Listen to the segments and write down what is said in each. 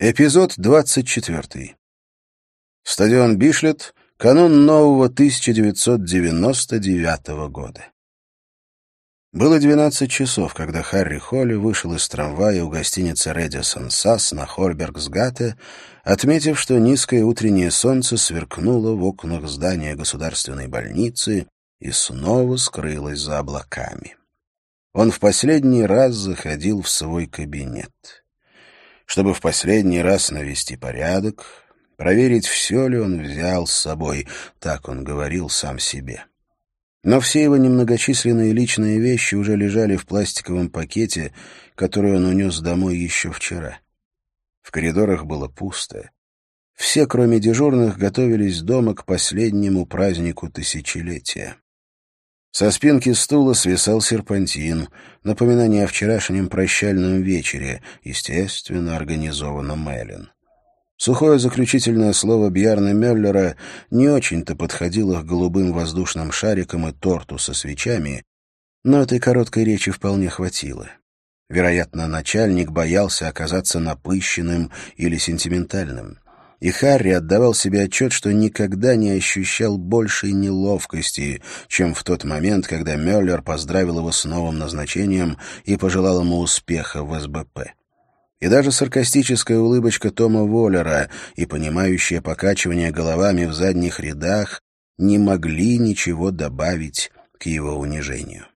Эпизод 24. Стадион Бишлет. Канун нового 1999 года. Было 12 часов, когда Харри Холли вышел из трамвая у гостиницы «Редисон Сас» на Хорбергсгате, отметив, что низкое утреннее солнце сверкнуло в окнах здания государственной больницы и снова скрылось за облаками. Он в последний раз заходил в свой кабинет чтобы в последний раз навести порядок, проверить, все ли он взял с собой, так он говорил сам себе. Но все его немногочисленные личные вещи уже лежали в пластиковом пакете, который он унес домой еще вчера. В коридорах было пусто. Все, кроме дежурных, готовились дома к последнему празднику тысячелетия. Со спинки стула свисал серпантин, напоминание о вчерашнем прощальном вечере, естественно, организованном Мэлен. Сухое заключительное слово Бьярна Мюллера не очень-то подходило к голубым воздушным шарикам и торту со свечами, но этой короткой речи вполне хватило. Вероятно, начальник боялся оказаться напыщенным или сентиментальным и Харри отдавал себе отчет, что никогда не ощущал большей неловкости, чем в тот момент, когда Мюллер поздравил его с новым назначением и пожелал ему успеха в СБП. И даже саркастическая улыбочка Тома Воллера и понимающее покачивание головами в задних рядах не могли ничего добавить к его унижению.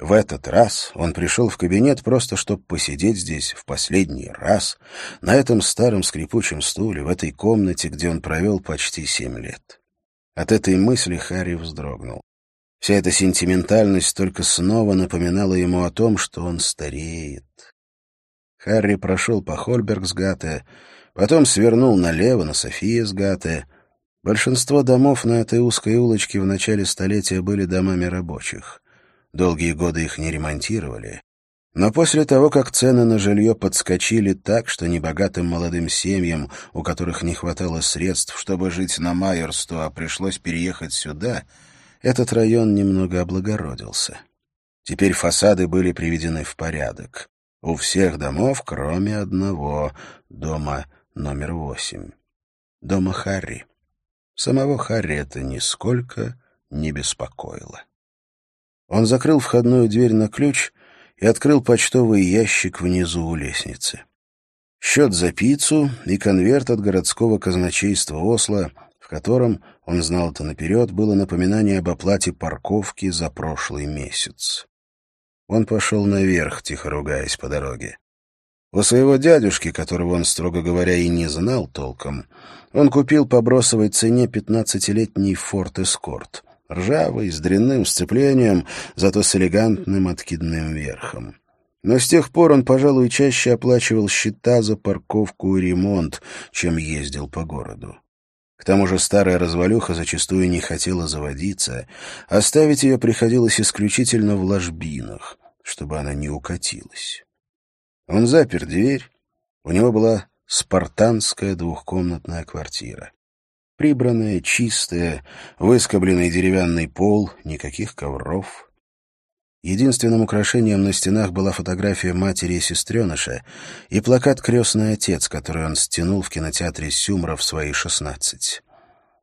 В этот раз он пришел в кабинет просто, чтобы посидеть здесь в последний раз, на этом старом скрипучем стуле, в этой комнате, где он провел почти семь лет. От этой мысли Харри вздрогнул. Вся эта сентиментальность только снова напоминала ему о том, что он стареет. Харри прошел по Хольбергсгате, потом свернул налево на Софиесгате. Большинство домов на этой узкой улочке в начале столетия были домами рабочих. Долгие годы их не ремонтировали. Но после того, как цены на жилье подскочили так, что небогатым молодым семьям, у которых не хватало средств, чтобы жить на Майерсту, а пришлось переехать сюда, этот район немного облагородился. Теперь фасады были приведены в порядок. У всех домов, кроме одного, дома номер восемь. Дома Харри. Самого Харри это нисколько не беспокоило. Он закрыл входную дверь на ключ и открыл почтовый ящик внизу у лестницы. Счет за пиццу и конверт от городского казначейства Осло, в котором, он знал это наперед, было напоминание об оплате парковки за прошлый месяц. Он пошел наверх, тихо ругаясь по дороге. У своего дядюшки, которого он, строго говоря, и не знал толком, он купил по бросовой цене пятнадцатилетний «Форд Эскорт», Ржавый, с дрянным сцеплением, зато с элегантным откидным верхом. Но с тех пор он, пожалуй, чаще оплачивал счета за парковку и ремонт, чем ездил по городу. К тому же старая развалюха зачастую не хотела заводиться, оставить ее приходилось исключительно в ложбинах, чтобы она не укатилась. Он запер дверь, у него была спартанская двухкомнатная квартира. Прибранная, чистая, выскобленный деревянный пол, никаких ковров. Единственным украшением на стенах была фотография матери и сестреныша и плакат «Крестный отец», который он стянул в кинотеатре Сюмра в свои шестнадцать.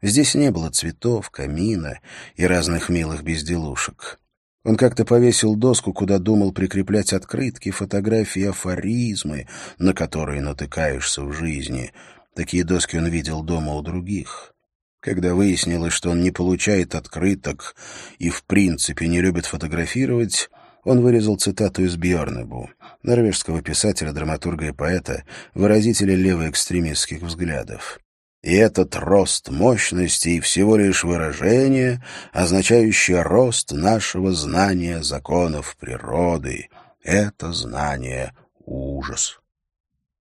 Здесь не было цветов, камина и разных милых безделушек. Он как-то повесил доску, куда думал прикреплять открытки, фотографии, афоризмы, на которые натыкаешься в жизни — Такие доски он видел дома у других. Когда выяснилось, что он не получает открыток и в принципе не любит фотографировать, он вырезал цитату из Бьорнебу, норвежского писателя, драматурга и поэта, выразителя левоэкстремистских взглядов. И этот рост мощности всего лишь выражение, означающее рост нашего знания законов природы. Это знание — ужас.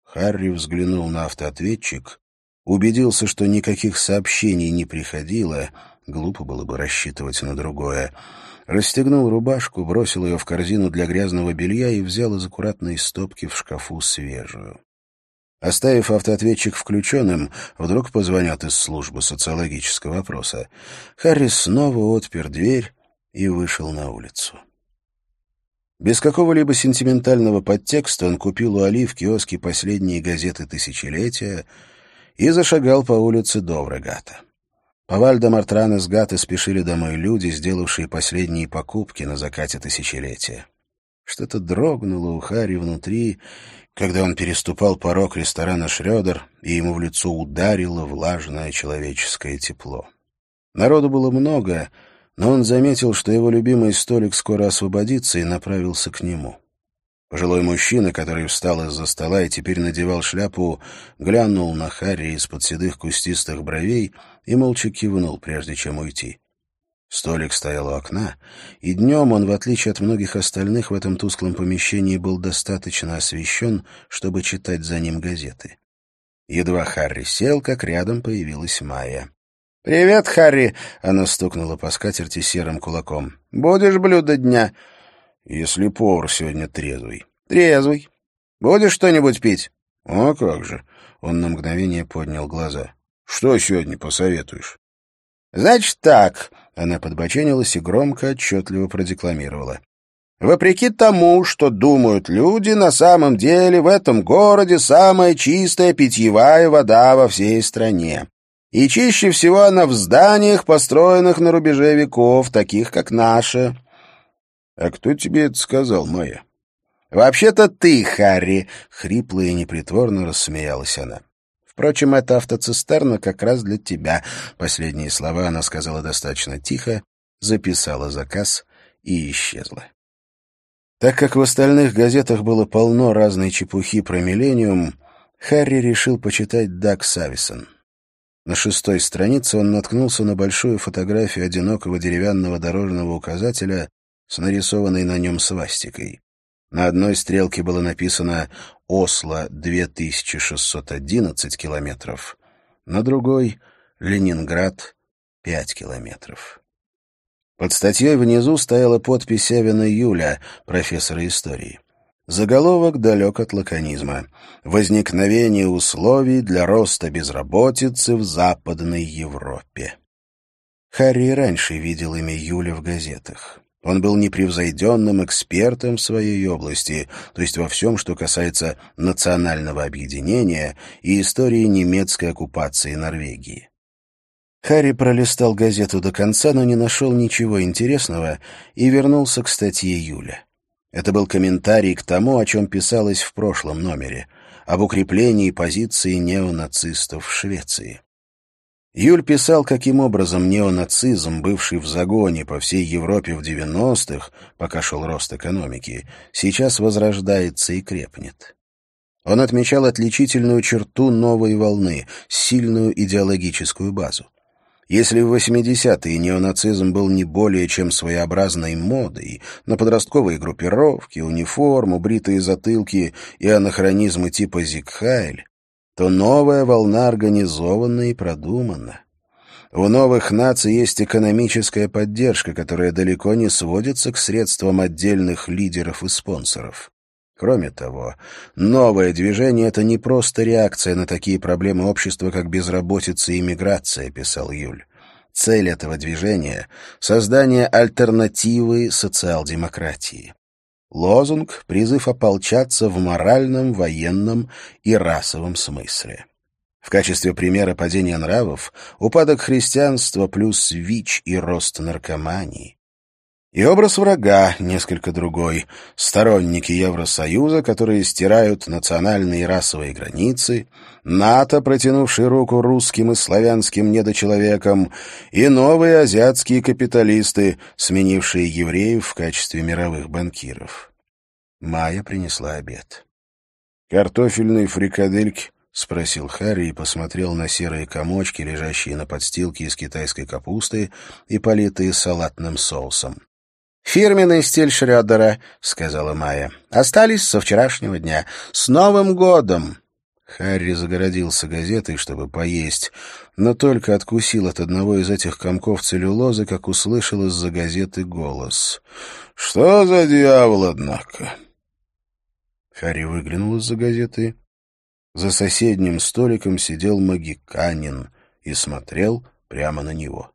Харри взглянул на автоответчик, убедился, что никаких сообщений не приходило, глупо было бы рассчитывать на другое, расстегнул рубашку, бросил ее в корзину для грязного белья и взял из аккуратной стопки в шкафу свежую. Оставив автоответчик включенным, вдруг позвонят из службы социологического вопроса. Харри снова отпер дверь и вышел на улицу. Без какого-либо сентиментального подтекста он купил у Али в киоске последние газеты тысячелетия и зашагал по улице Доврегата. По Вальдо Мартрана с Гата спешили домой люди, сделавшие последние покупки на закате тысячелетия. Что-то дрогнуло у Хари внутри, когда он переступал порог ресторана «Шрёдер», и ему в лицо ударило влажное человеческое тепло. Народу было много, но он заметил, что его любимый столик скоро освободится, и направился к нему. Пожилой мужчина, который встал из-за стола и теперь надевал шляпу, глянул на Харри из-под седых кустистых бровей и молча кивнул, прежде чем уйти. Столик стоял у окна, и днем он, в отличие от многих остальных, в этом тусклом помещении был достаточно освещен, чтобы читать за ним газеты. Едва Харри сел, как рядом появилась Майя. «Привет, Харри!» — она стукнула по скатерти серым кулаком. «Будешь блюдо дня?» «Если повар сегодня трезвый». «Трезвый. Будешь что-нибудь пить?» «А как же!» — он на мгновение поднял глаза. «Что сегодня посоветуешь?» «Значит так», — она подбоченилась и громко, отчетливо продекламировала. «Вопреки тому, что думают люди, на самом деле в этом городе самая чистая питьевая вода во всей стране. И чище всего она в зданиях, построенных на рубеже веков, таких как наше. — А кто тебе это сказал, Майя? — Вообще-то ты, Харри, — хрипло и непритворно рассмеялась она. Впрочем, эта автоцистерна как раз для тебя. Последние слова она сказала достаточно тихо, записала заказ и исчезла. Так как в остальных газетах было полно разной чепухи про «Миллениум», Харри решил почитать Даг Сависон. На шестой странице он наткнулся на большую фотографию одинокого деревянного дорожного указателя с нарисованной на нем свастикой. На одной стрелке было написано «Осло 2611 километров», на другой — «Ленинград 5 километров». Под статьей внизу стояла подпись Эвена Юля, профессора истории. Заголовок далек от лаконизма. Возникновение условий для роста безработицы в Западной Европе. Харри раньше видел имя Юля в газетах. Он был непревзойденным экспертом в своей области, то есть во всем, что касается национального объединения и истории немецкой оккупации Норвегии. Харри пролистал газету до конца, но не нашел ничего интересного и вернулся к статье Юля. Это был комментарий к тому, о чем писалось в прошлом номере, об укреплении позиции неонацистов в Швеции. Юль писал, каким образом неонацизм, бывший в загоне по всей Европе в 90-х, пока шел рост экономики, сейчас возрождается и крепнет. Он отмечал отличительную черту новой волны, сильную идеологическую базу. Если в 80-е неонацизм был не более чем своеобразной модой на подростковые группировки, униформу, бритые затылки и анахронизмы типа Зигхайль, то новая волна организована и продумана. У новых наций есть экономическая поддержка, которая далеко не сводится к средствам отдельных лидеров и спонсоров. Кроме того, новое движение — это не просто реакция на такие проблемы общества, как безработица и миграция, писал Юль. Цель этого движения — создание альтернативы социал-демократии. Лозунг — призыв ополчаться в моральном, военном и расовом смысле. В качестве примера падения нравов — упадок христианства плюс ВИЧ и рост наркомании. И образ врага несколько другой. Сторонники Евросоюза, которые стирают национальные и расовые границы, НАТО, протянувший руку русским и славянским недочеловекам, и новые азиатские капиталисты, сменившие евреев в качестве мировых банкиров. Майя принесла обед. «Картофельные фрикадельки?» — спросил Харри и посмотрел на серые комочки, лежащие на подстилке из китайской капусты и политые салатным соусом. «Фирменный стиль Шрёдера», — сказала Майя. «Остались со вчерашнего дня. С Новым годом!» Харри загородился газетой, чтобы поесть, но только откусил от одного из этих комков целлюлозы, как услышал из-за газеты голос. «Что за дьявол, однако?» Харри выглянул из-за газеты. За соседним столиком сидел магиканин и смотрел прямо на него.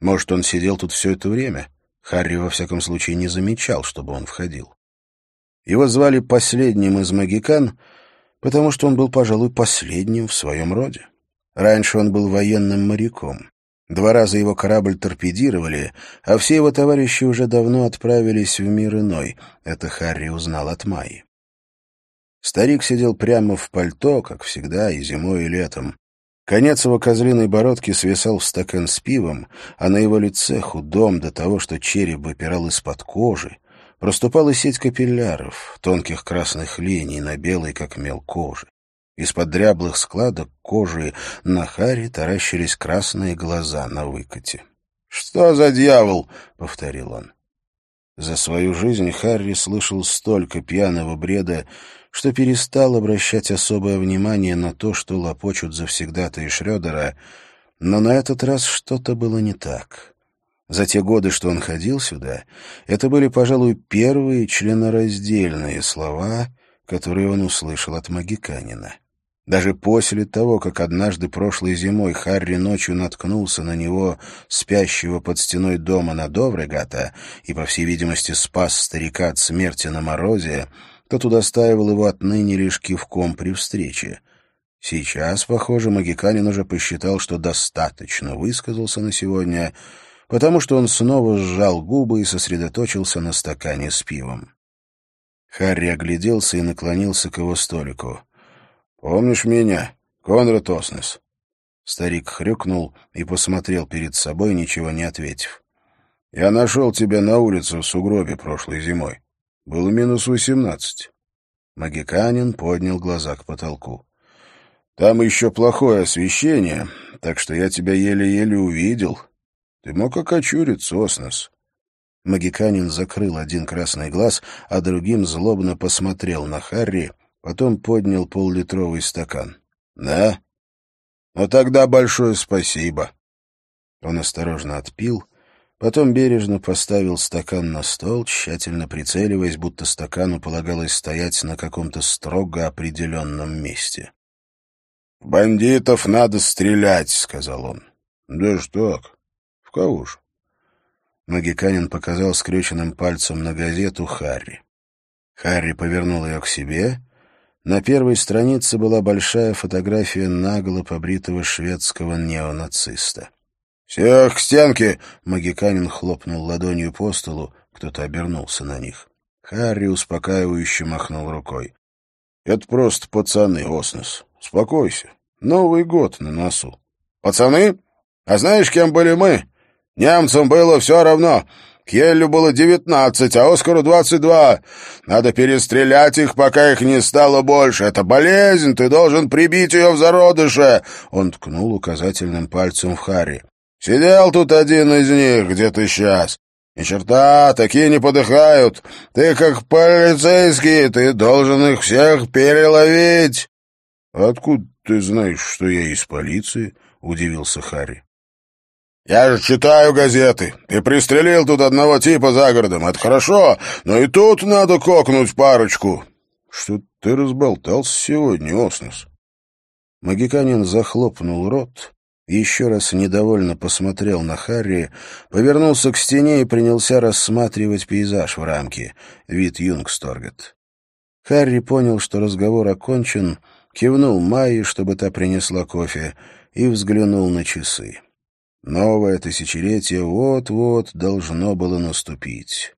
Может, он сидел тут все это время? Харри, во всяком случае, не замечал, чтобы он входил. Его звали последним из магикан, потому что он был, пожалуй, последним в своем роде. Раньше он был военным моряком. Два раза его корабль торпедировали, а все его товарищи уже давно отправились в мир иной. Это Харри узнал от Майи. Старик сидел прямо в пальто, как всегда, и зимой, и летом. Конец его козлиной бородки свисал в стакан с пивом, а на его лице, худом до того, что череп выпирал из-под кожи, проступала сеть капилляров, тонких красных линий на белой, как мел кожи. Из-под дряблых складок кожи на харе таращились красные глаза на выкате. «Что за дьявол?» — повторил он. За свою жизнь Харри слышал столько пьяного бреда, что перестал обращать особое внимание на то, что лопочут завсегдатые Шрёдера, но на этот раз что-то было не так. За те годы, что он ходил сюда, это были, пожалуй, первые членораздельные слова, которые он услышал от Магиканина. Даже после того, как однажды прошлой зимой Харри ночью наткнулся на него, спящего под стеной дома на Доврегата, и, по всей видимости, спас старика от смерти на морозе, тот удостаивал его отныне лишь кивком при встрече. Сейчас, похоже, Магиканин уже посчитал, что достаточно высказался на сегодня, потому что он снова сжал губы и сосредоточился на стакане с пивом. Харри огляделся и наклонился к его столику. «Помнишь меня, Конрад Оснес?» Старик хрюкнул и посмотрел перед собой, ничего не ответив. «Я нашел тебя на улице в сугробе прошлой зимой. Было минус восемнадцать. Магиканин поднял глаза к потолку. Там еще плохое освещение, так что я тебя еле-еле увидел. Ты мог окочуриться, Оснос. Магиканин закрыл один красный глаз, а другим злобно посмотрел на Харри, потом поднял поллитровый стакан. «Да? Ну тогда большое спасибо». Он осторожно отпил Потом бережно поставил стакан на стол, тщательно прицеливаясь, будто стакану полагалось стоять на каком-то строго определенном месте. «Бандитов надо стрелять», — сказал он. «Да что так? В кого ж?» Магиканин показал скрюченным пальцем на газету Харри. Харри повернул ее к себе. На первой странице была большая фотография нагло побритого шведского неонациста. «Всех к стенке!» — Магиканин хлопнул ладонью по столу, кто-то обернулся на них. Харри успокаивающе махнул рукой. «Это просто пацаны, Оснес. Успокойся. Новый год на носу». «Пацаны? А знаешь, кем были мы? Немцам было все равно. Кьеллю было девятнадцать, а Оскару двадцать два. Надо перестрелять их, пока их не стало больше. Это болезнь, ты должен прибить ее в зародыше!» Он ткнул указательным пальцем в Харри. Сидел тут один из них, где ты сейчас. Ни черта, такие не подыхают. Ты как полицейский, ты должен их всех переловить. — Откуда ты знаешь, что я из полиции? — удивился Харри. — Я же читаю газеты. Ты пристрелил тут одного типа за городом. Это хорошо, но и тут надо кокнуть парочку. — Что ты разболтался сегодня, Оснус? Магиканин захлопнул рот еще раз недовольно посмотрел на Харри, повернулся к стене и принялся рассматривать пейзаж в рамке, вид Юнгсторгет. Харри понял, что разговор окончен, кивнул Майе, чтобы та принесла кофе, и взглянул на часы. Новое тысячелетие вот-вот должно было наступить.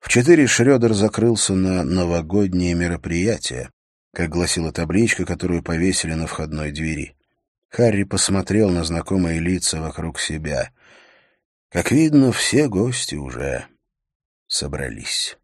В четыре Шрёдер закрылся на новогоднее мероприятие, как гласила табличка, которую повесили на входной двери. Харри посмотрел на знакомые лица вокруг себя. Как видно, все гости уже собрались.